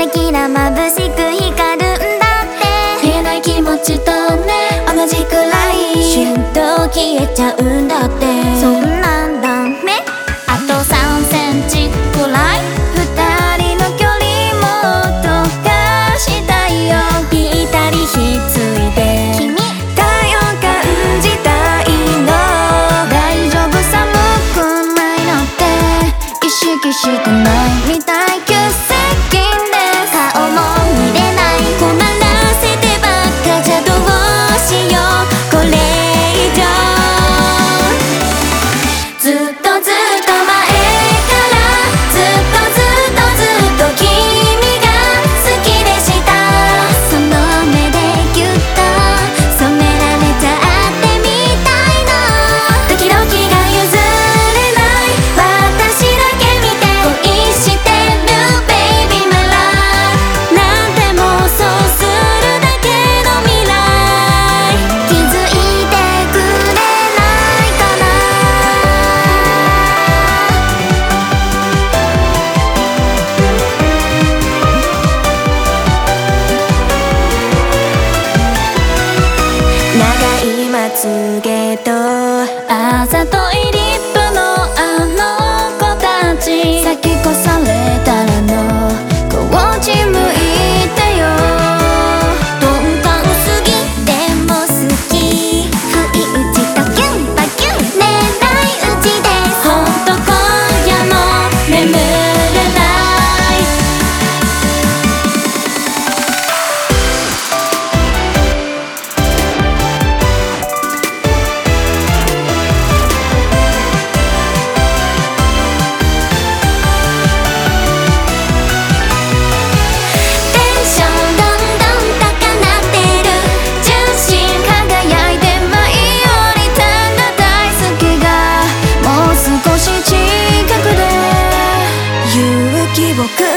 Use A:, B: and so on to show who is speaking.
A: キラキラ眩しく光るんだって。消
B: えない気持ちとね。同じくらい。瞬動消えちゃうんだって。
C: まつげとあ
B: ざといり
C: 記憶